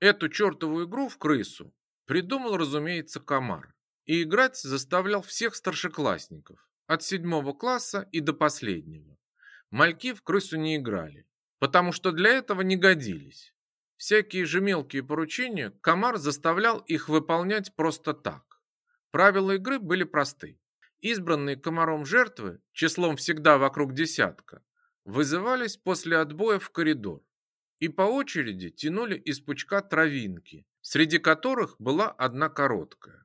Эту чертову игру в крысу придумал, разумеется, комар. И играть заставлял всех старшеклассников, от седьмого класса и до последнего. Мальки в крысу не играли, потому что для этого не годились. Всякие же мелкие поручения комар заставлял их выполнять просто так. Правила игры были просты. Избранные комаром жертвы, числом всегда вокруг десятка, вызывались после отбоя в коридор и по очереди тянули из пучка травинки, среди которых была одна короткая.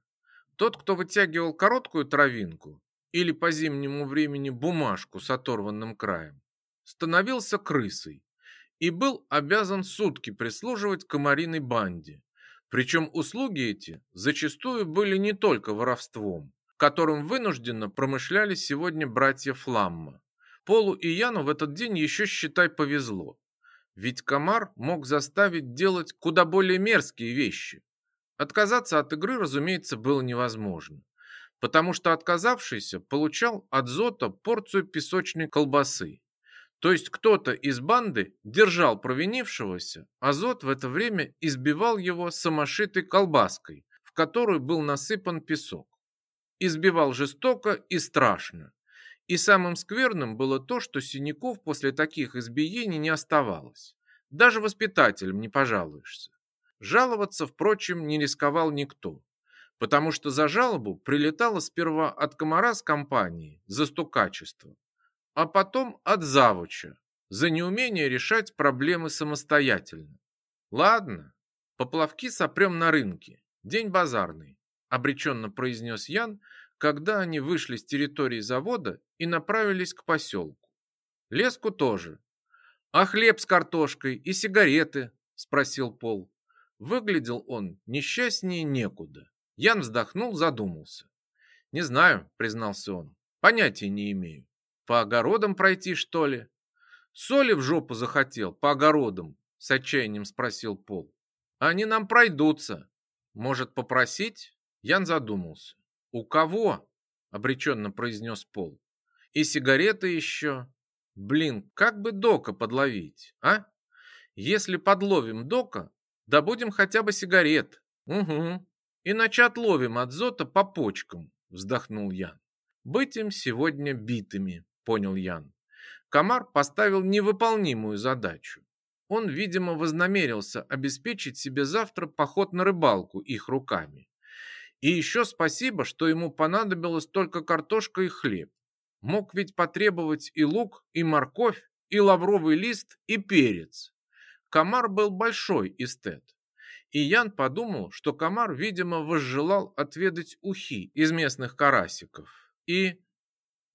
Тот, кто вытягивал короткую травинку или по зимнему времени бумажку с оторванным краем, становился крысой и был обязан сутки прислуживать комариной банде. Причем услуги эти зачастую были не только воровством, которым вынужденно промышляли сегодня братья Фламма. Полу и Яну в этот день еще, считай, повезло. Ведь комар мог заставить делать куда более мерзкие вещи. Отказаться от игры, разумеется, было невозможно, потому что отказавшийся получал от Зота порцию песочной колбасы. То есть кто-то из банды держал провинившегося, а Зот в это время избивал его самошитой колбаской, в которую был насыпан песок. Избивал жестоко и страшно. И самым скверным было то, что синяков после таких избиений не оставалось. Даже воспитателям не пожалуешься. Жаловаться, впрочем, не рисковал никто, потому что за жалобу прилетало сперва от комара с компании за стукачество, а потом от завуча за неумение решать проблемы самостоятельно. Ладно, поплавки сопрем на рынке, день базарный, обреченно произнес Ян, когда они вышли с территории завода и направились к поселку. Леску тоже. А хлеб с картошкой и сигареты? Спросил Пол. Выглядел он несчастнее некуда. Ян вздохнул, задумался. Не знаю, признался он. Понятия не имею. По огородам пройти, что ли? Соли в жопу захотел, по огородам? С отчаянием спросил Пол. Они нам пройдутся. Может, попросить? Ян задумался. «У кого?» — обреченно произнес Пол. «И сигареты еще. Блин, как бы Дока подловить, а? Если подловим Дока, добудем хотя бы сигарет. Угу. Иначе отловим от Зота по почкам», — вздохнул Ян. «Быть им сегодня битыми», — понял Ян. Комар поставил невыполнимую задачу. Он, видимо, вознамерился обеспечить себе завтра поход на рыбалку их руками. И еще спасибо, что ему понадобилось только картошка и хлеб. Мог ведь потребовать и лук, и морковь, и лавровый лист, и перец. Комар был большой эстет. И Ян подумал, что комар, видимо, возжелал отведать ухи из местных карасиков. И...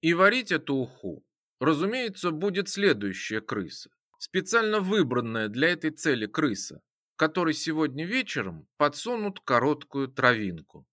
И варить эту уху, разумеется, будет следующая крыса. Специально выбранная для этой цели крыса, которой сегодня вечером подсунут короткую травинку.